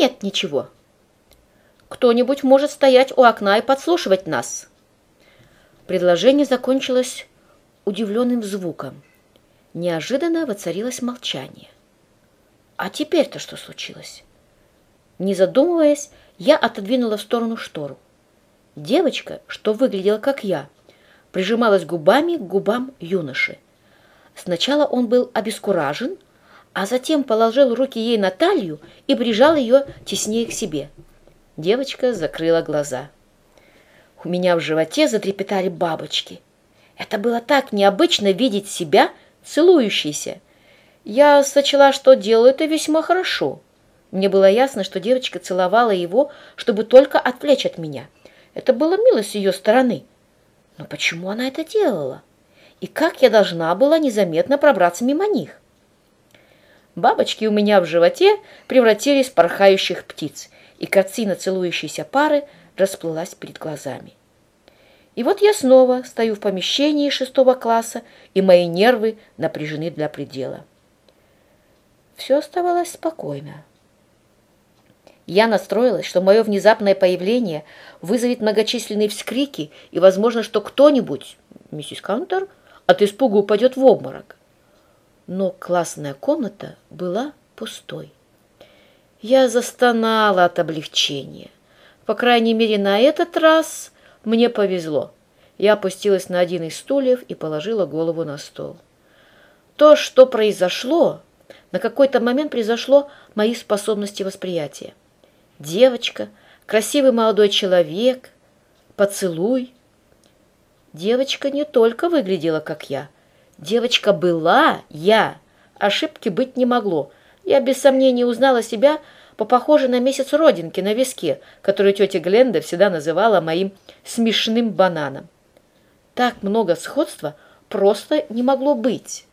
нет ничего. Кто-нибудь может стоять у окна и подслушивать нас. Предложение закончилось удивленным звуком. Неожиданно воцарилось молчание. А теперь-то что случилось? Не задумываясь, я отодвинула в сторону штору. Девочка, что выглядела как я, прижималась губами к губам юноши. Сначала он был обескуражен, а затем положил руки ей на талию и прижал ее теснее к себе. Девочка закрыла глаза. У меня в животе затрепетали бабочки. Это было так необычно видеть себя целующейся. Я сочла, что делаю это весьма хорошо. Мне было ясно, что девочка целовала его, чтобы только отвлечь от меня. Это было мило с ее стороны. Но почему она это делала? И как я должна была незаметно пробраться мимо них? Бабочки у меня в животе превратились в порхающих птиц, и картина целующейся пары расплылась перед глазами. И вот я снова стою в помещении шестого класса, и мои нервы напряжены для предела. Все оставалось спокойно. Я настроилась, что мое внезапное появление вызовет многочисленные вскрики, и, возможно, что кто-нибудь, миссис Кантер, от испуга упадет в обморок. Но классная комната была пустой. Я застонала от облегчения. По крайней мере, на этот раз мне повезло. Я опустилась на один из стульев и положила голову на стол. То, что произошло, на какой-то момент произошло мои способности восприятия. Девочка, красивый молодой человек, поцелуй. Девочка не только выглядела, как я. Девочка была я. Ошибки быть не могло. Я без сомнения узнала себя по похожей на месяц родинки на виске, которую тетя Гленда всегда называла моим смешным бананом. Так много сходства просто не могло быть.